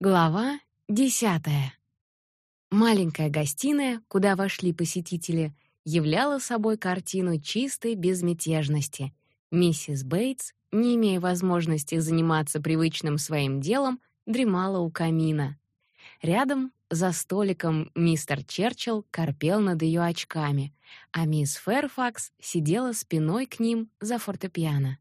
Глава десятая. Маленькая гостиная, куда вошли посетители, являла собой картину чистой безмятежности. Миссис Бейтс, не имея возможности заниматься привычным своим делом, дремала у камина. Рядом, за столиком, мистер Черчилл корпел над ее очками, а мисс Фэрфакс сидела спиной к ним за фортепиано.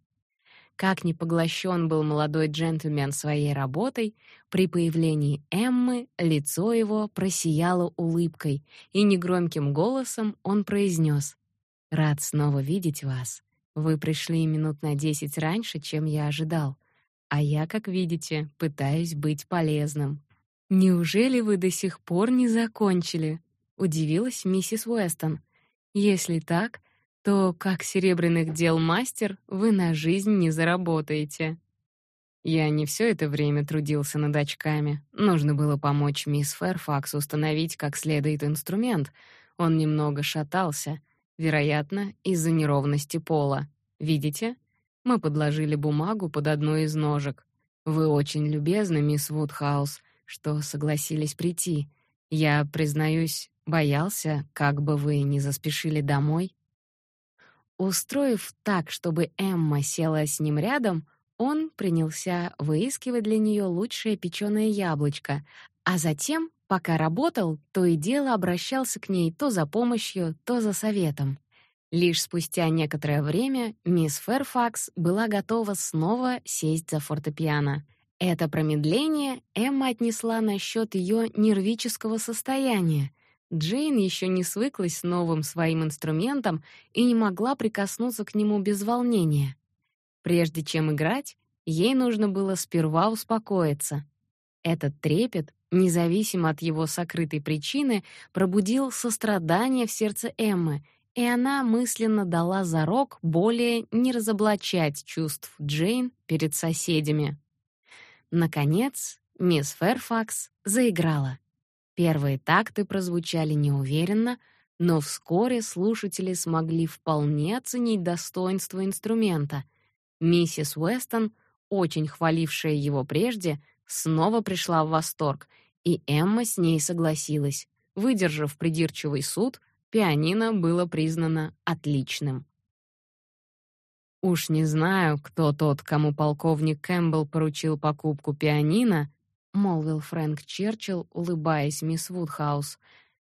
Как ни поглощен был молодой джентльмен своей работой, при появлении Эммы лицо его просияло улыбкой, и негромким голосом он произнес: "Рад снова видеть вас. Вы пришли минут на десять раньше, чем я ожидал, а я, как видите, пытаюсь быть полезным". Неужели вы до сих пор не закончили? удивилась миссис Уэстон. Если так, то как серебряных дел мастер вы на жизнь не заработаете. Я не все это время трудился над очками. Нужно было помочь мисс Фэрфакс установить как следует инструмент. Он немного шатался, вероятно, из-за неровности пола. Видите? Мы подложили бумагу под одну из ножек. Вы очень любезны, мисс Вудхаус, что согласились прийти. Я, признаюсь, боялся, как бы вы не заспешили домой. Устроив так, чтобы Эмма села с ним рядом, он принялся выискивать для нее лучшее печеное яблочко, а затем, пока работал, то и дело обращался к ней то за помощью, то за советом. Лишь спустя некоторое время мисс Фэрфакс была готова снова сесть за фортепиано. Это промедление Эмма отнесла на счет ее нервического состояния, Джейн еще не свыклась с новым своим инструментом и не могла прикоснуться к нему без волнения. Прежде чем играть, ей нужно было сперва успокоиться. Этот трепет, независимо от его сокрытой причины, пробудил сострадание в сердце Эммы, и она мысленно дала зарок более не разоблачать чувств Джейн перед соседями. Наконец, мисс Фэрфакс заиграла. Первые такты прозвучали неуверенно, но вскоре слушатели смогли вполне оценить достоинство инструмента. Миссис Уэстон, очень хвалившая его прежде, снова пришла в восторг, и Эмма с ней согласилась. Выдержав придирчивый суд, пианино было признано отличным. Уж не знаю, кто тот, кому полковник Кэмпбелл поручил покупку пианино, молвил Фрэнк Черчилл, улыбаясь мисс Вудхаус.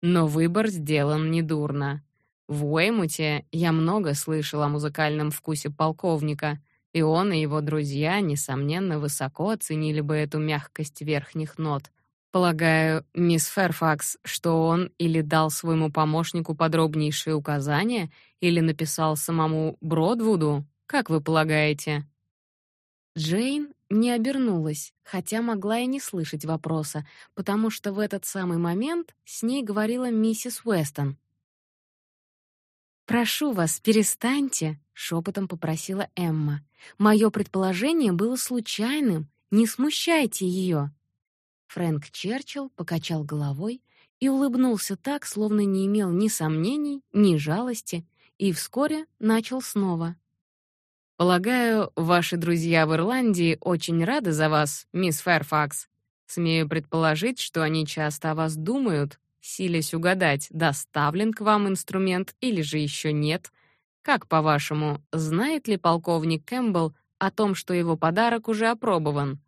Но выбор сделан недурно. В Уэймуте я много слышал о музыкальном вкусе полковника, и он и его друзья несомненно высоко оценили бы эту мягкость верхних нот. Полагаю, мисс Фэрфакс, что он или дал своему помощнику подробнейшие указания, или написал самому Бродвуду, как вы полагаете? Джейн не обернулась, хотя могла и не слышать вопроса, потому что в этот самый момент с ней говорила миссис Уэстон. «Прошу вас, перестаньте», — шепотом попросила Эмма. «Мое предположение было случайным, не смущайте ее». Фрэнк Черчилл покачал головой и улыбнулся так, словно не имел ни сомнений, ни жалости, и вскоре начал снова. Полагаю, ваши друзья в Ирландии очень рады за вас, мисс Фэрфакс. Смею предположить, что они часто о вас думают, силясь угадать, доставлен к вам инструмент или же еще нет. Как по-вашему, знает ли полковник Кэмпбелл о том, что его подарок уже опробован?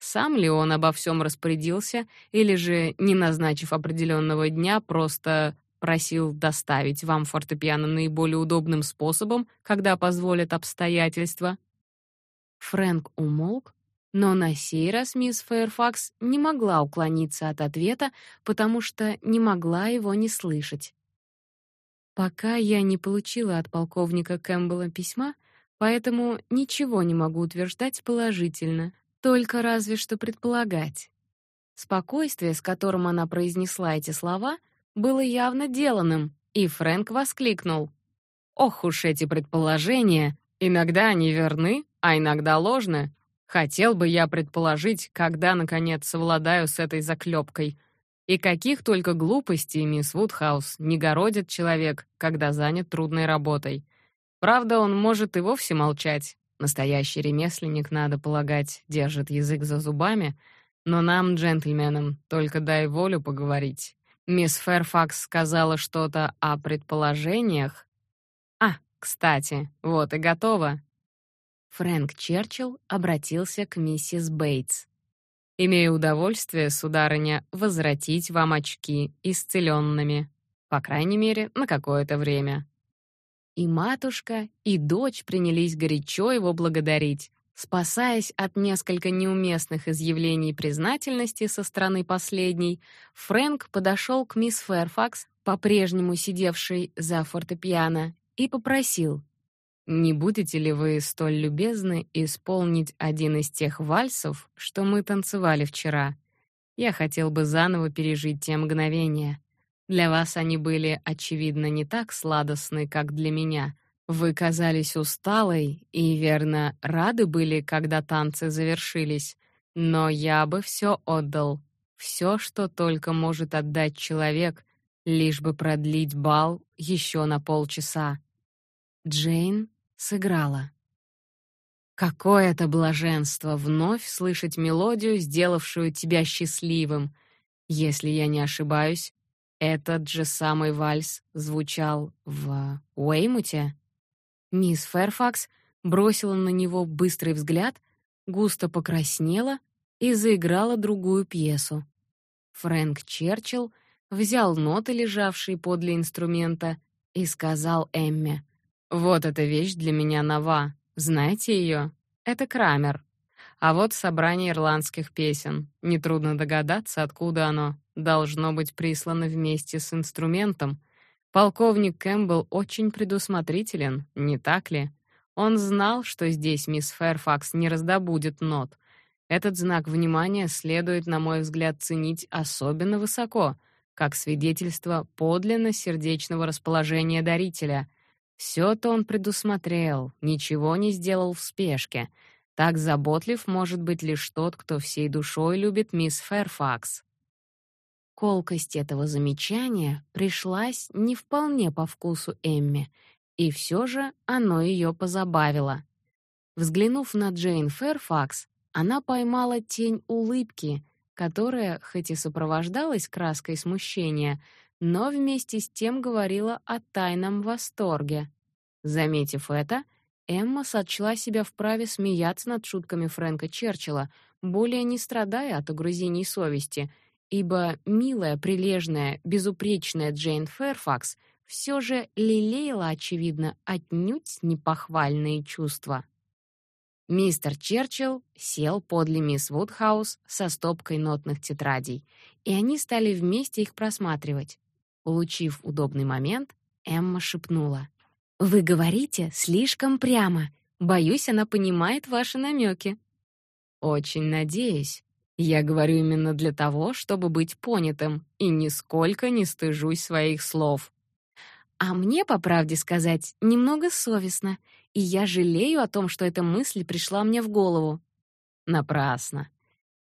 Сам ли он обо всем распорядился или же, не назначив определенного дня, просто Просил доставить вам фортепиано наиболее удобным способом, когда позволят обстоятельства. Фрэнк умолк, но на сей раз мисс Фэрфакс не могла уклониться от ответа, потому что не могла его не слышать. Пока я не получила от полковника Кэмпбелла письма, поэтому ничего не могу утверждать положительно, только разве что предполагать. Спокойствие, с которым она произнесла эти слова — было явно деланным, и Фрэнк воскликнул: "Ох уж эти предположения! Иногда они верны, а иногда ложны. Хотел бы я предположить, когда наконец совладаю с этой заклепкой. И каких только глупостей, мисс Вудхаус, не городит человек, когда занят трудной работой. Правда, он может и вовсе молчать. Настоящий ремесленник, надо полагать, держит язык за зубами. Но нам, джентльменам, только дай волю поговорить. Мисс Фэрфакс сказала что-то о предположениях. А, кстати, вот и готово. Фрэнк Черчилл обратился к миссис Бейтс. «Имею удовольствие, сударыня, возвратить вам очки исцеленными, по крайней мере, на какое-то время». И матушка, и дочь принялись горячо его благодарить, Спасаясь от несколько неуместных изъявлений признательности со стороны последней, Фрэнк подошел к мисс Фэрфакс, по-прежнему сидевшей за фортепиано, и попросил: "Не будете ли вы столь любезны исполнить один из тех вальсов, что мы танцевали вчера? Я хотел бы заново пережить те мгновения. Для вас они были очевидно не так сладостны, как для меня, вы казались усталой и, верно, рады были, когда танцы завершились, но я бы все отдал, все, что только может отдать человек, лишь бы продлить бал еще на полчаса. Джейн сыграла. Какое это блаженство вновь слышать мелодию, сделавшую тебя счастливым. Если я не ошибаюсь, этот же самый вальс звучал в Уэймуте. Мисс Фэрфакс бросила на него быстрый взгляд, густо покраснела и заиграла другую пьесу. Фрэнк Черчилл взял ноты, лежавшие подле инструмента, и сказал Эмме: "Вот эта вещь для меня нова. Знаете ее? Это Крамер. А вот собрание ирландских песен. Нетрудно догадаться, откуда оно. Должно быть прислано вместе с инструментом. Полковник Кэмпбелл очень предусмотрителен, не так ли? Он знал, что здесь мисс Фэрфакс не раздобудет нот. Этот знак внимания следует, на мой взгляд, ценить особенно высоко, как свидетельство подлинно сердечного расположения дарителя. Все-то он предусмотрел, ничего не сделал в спешке. Так заботлив может быть лишь тот, кто всей душой любит мисс Фэрфакс. Колкость этого замечания пришлась не вполне по вкусу Эмми, и все же оно ее позабавило. Взглянув на Джейн Фэрфакс, она поймала тень улыбки, которая, хоть и сопровождалась краской смущения, но вместе с тем говорила о тайном восторге. Заметив это, Эмма сочла себя вправе смеяться над шутками Фрэнка Черчилля, более не страдая от угрызений совести — ибо милая, прилежная, безупречная Джейн Фэрфакс все же лелеяла, очевидно, отнюдь непохвальные чувства. Мистер Черчилл сел подле мисс Вудхаус со стопкой нотных тетрадей, и они стали вместе их просматривать. Улучив удобный момент, Эмма шепнула: "Вы говорите слишком прямо. Боюсь, она понимает ваши намеки». Очень надеюсь, я говорю именно для того, чтобы быть понятым, и нисколько не стыжусь своих слов. А мне, по правде сказать, немного совестно, и я жалею о том, что эта мысль пришла мне в голову. Напрасно.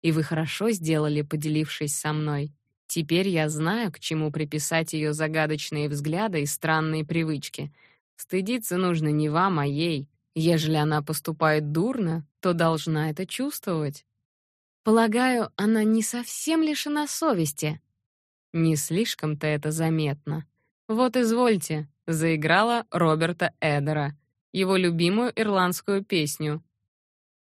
И вы хорошо сделали, поделившись со мной. Теперь я знаю, к чему приписать ее загадочные взгляды и странные привычки. Стыдиться нужно не вам, а ей. Ежели она поступает дурно, то должна это чувствовать. Полагаю, она не совсем лишена совести. Не слишком-то это заметно. Вот извольте, заиграла Роберта Эдера, его любимую ирландскую песню.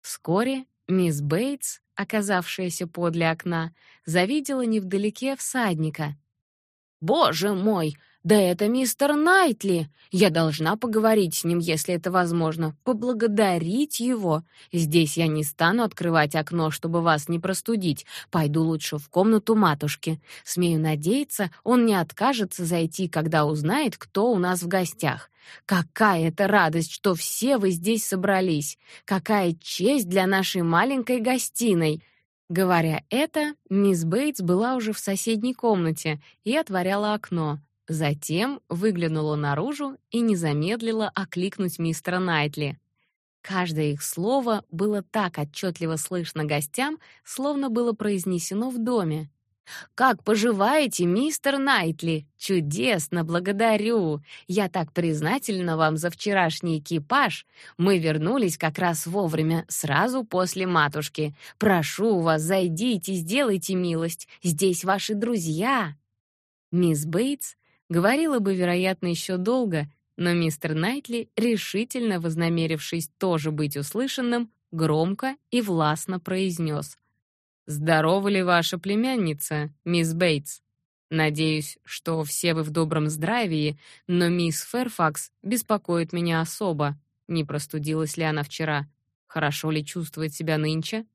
Вскоре мисс Бейтс, оказавшаяся подле окна, завидела невдалеке всадника. «Боже мой, «Да это мистер Найтли! Я должна поговорить с ним, если это возможно, поблагодарить его. Здесь я не стану открывать окно, чтобы вас не простудить. Пойду лучше в комнату матушки. Смею надеяться, он не откажется зайти, когда узнает, кто у нас в гостях. Какая это радость, что все вы здесь собрались! Какая честь для нашей маленькой гостиной!» Говоря это, мисс Бейтс была уже в соседней комнате и отворяла окно. Затем выглянула наружу и не замедлила окликнуть мистера Найтли. Каждое их слово было так отчетливо слышно гостям, словно было произнесено в доме. Как поживаете, мистер Найтли? Чудесно, благодарю. Я так признательна вам за вчерашний экипаж. Мы вернулись как раз вовремя, сразу после матушки. Прошу вас, зайдите, сделайте милость. Здесь ваши друзья. Мисс Бейтс говорила бы, вероятно, еще долго, но мистер Найтли, решительно вознамерившись тоже быть услышанным, громко и властно произнес: Здорова ли ваша племянница, мисс Бейтс? Надеюсь, что все вы в добром здравии, но мисс Ферфакс беспокоит меня особо. Не простудилась ли она вчера? Хорошо ли чувствует себя нынче?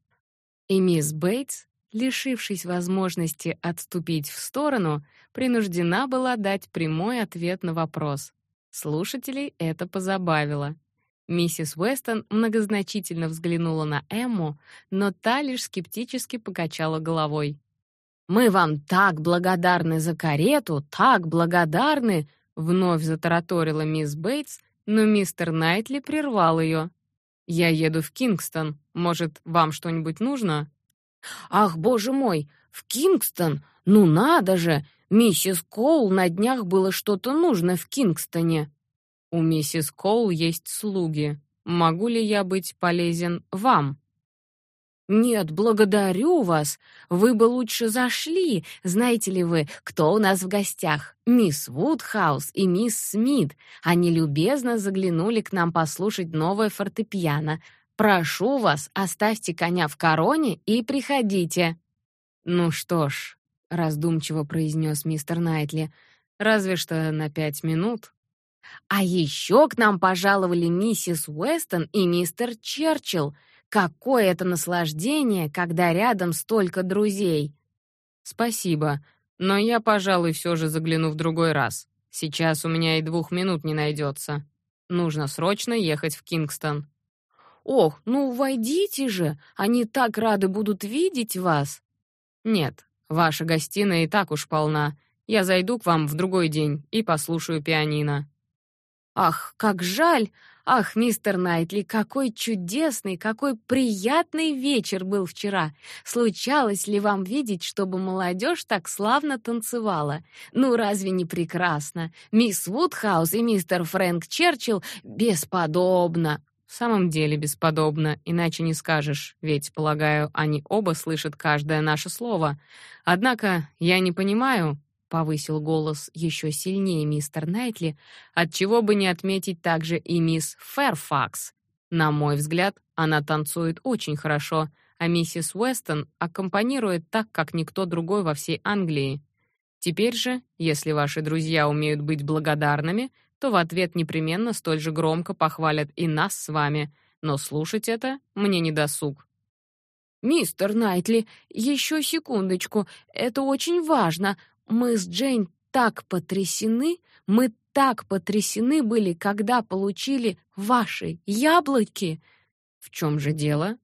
И мисс Бейтс, лишившись возможности отступить в сторону, принуждена была дать прямой ответ на вопрос. Слушателей это позабавило. Миссис Уэстон многозначительно взглянула на Эмму, но та лишь скептически покачала головой. «Мы вам так благодарны за карету, так благодарны!» Вновь затараторила мисс Бейтс, но мистер Найтли прервал ее. «Я еду в Кингстон. Может, вам что-нибудь нужно?» «Ах, боже мой, в Кингстон? Ну надо же! Миссис Коул на днях было что-то нужно в Кингстоне». У миссис Коул есть слуги. Могу ли я быть полезен вам? Нет, благодарю вас. Вы бы лучше зашли. Знаете ли вы, кто у нас в гостях? Мисс Вудхаус и мисс Смит. Они любезно заглянули к нам послушать новое фортепиано. Прошу вас, оставьте коня в короне и приходите. Ну что ж, раздумчиво произнес мистер Найтли. Разве что на пять минут. А еще к нам пожаловали миссис Уэстон и мистер Черчилл. Какое это наслаждение, когда рядом столько друзей. Спасибо, но я, пожалуй, все же загляну в другой раз. Сейчас у меня и двух минут не найдется. Нужно срочно ехать в Кингстон. Ох, ну войдите же, они так рады будут видеть вас. Нет, ваша гостиная и так уж полна. Я зайду к вам в другой день и послушаю пианино. Ах, как жаль! Ах, мистер Найтли, какой чудесный, какой приятный вечер был вчера. Случалось ли вам видеть, чтобы молодежь так славно танцевала? Ну, разве не прекрасно? Мисс Вудхаус и мистер Фрэнк Черчилл бесподобно. В самом деле бесподобно, иначе не скажешь, ведь, полагаю, они оба слышат каждое наше слово. Однако я не понимаю, повысил голос еще сильнее мистер Найтли, от чего бы не отметить также и мисс Фэрфакс. На мой взгляд, она танцует очень хорошо, а миссис Уэстон аккомпанирует так, как никто другой во всей Англии. Теперь же, если ваши друзья умеют быть благодарными, то в ответ непременно столь же громко похвалят и нас с вами, но слушать это мне не досуг. Мистер Найтли, еще секундочку, это очень важно. Мы с Джейн так потрясены, мы так потрясены были, когда получили ваши яблоки. В чем же дело?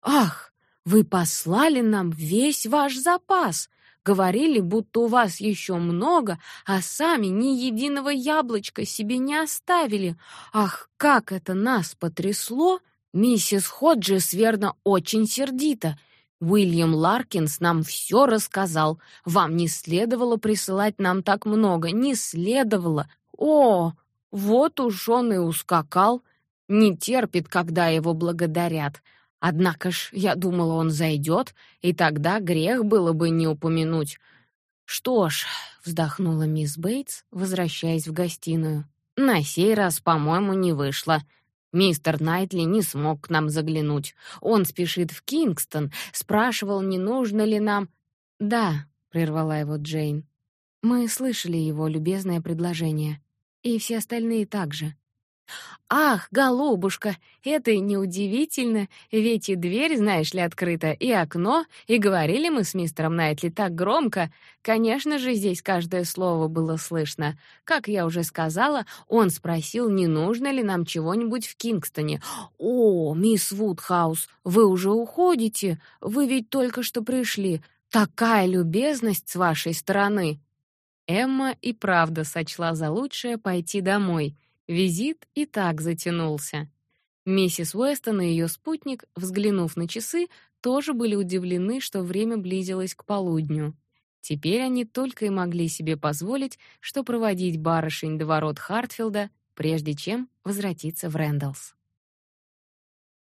Ах, вы послали нам весь ваш запас. Говорили, будто у вас еще много, а сами ни единого яблочка себе не оставили. Ах, как это нас потрясло! Миссис Ходжес верно очень сердита. Уильям Ларкинс нам все рассказал. Вам не следовало присылать нам так много, не следовало. О, вот уж он и ускакал. Не терпит, когда его благодарят. Однако ж, я думала, он зайдет, и тогда грех было бы не упомянуть. Что ж, вздохнула мисс Бейтс, возвращаясь в гостиную. На сей раз, по-моему, не вышло. Мистер Найтли не смог к нам заглянуть. Он спешит в Кингстон, спрашивал, не нужно ли нам... Да, прервала его Джейн. Мы слышали его любезное предложение, и все остальные также. Ах, голубушка, это и неудивительно, ведь и дверь, знаешь ли, открыта, и окно, и говорили мы с мистером Найтли так громко. Конечно же, здесь каждое слово было слышно. Как я уже сказала, он спросил, не нужно ли нам чего-нибудь в Кингстоне. О, мисс Вудхаус, вы уже уходите? Вы ведь только что пришли. Такая любезность с вашей стороны. Эмма и правда сочла за лучшее пойти домой. Визит и так затянулся. Миссис Уэстон и ее спутник, взглянув на часы, тоже были удивлены, что время близилось к полудню. Теперь они только и могли себе позволить, что проводить барышень до ворот Хартфилда, прежде чем возвратиться в Рэндаллс.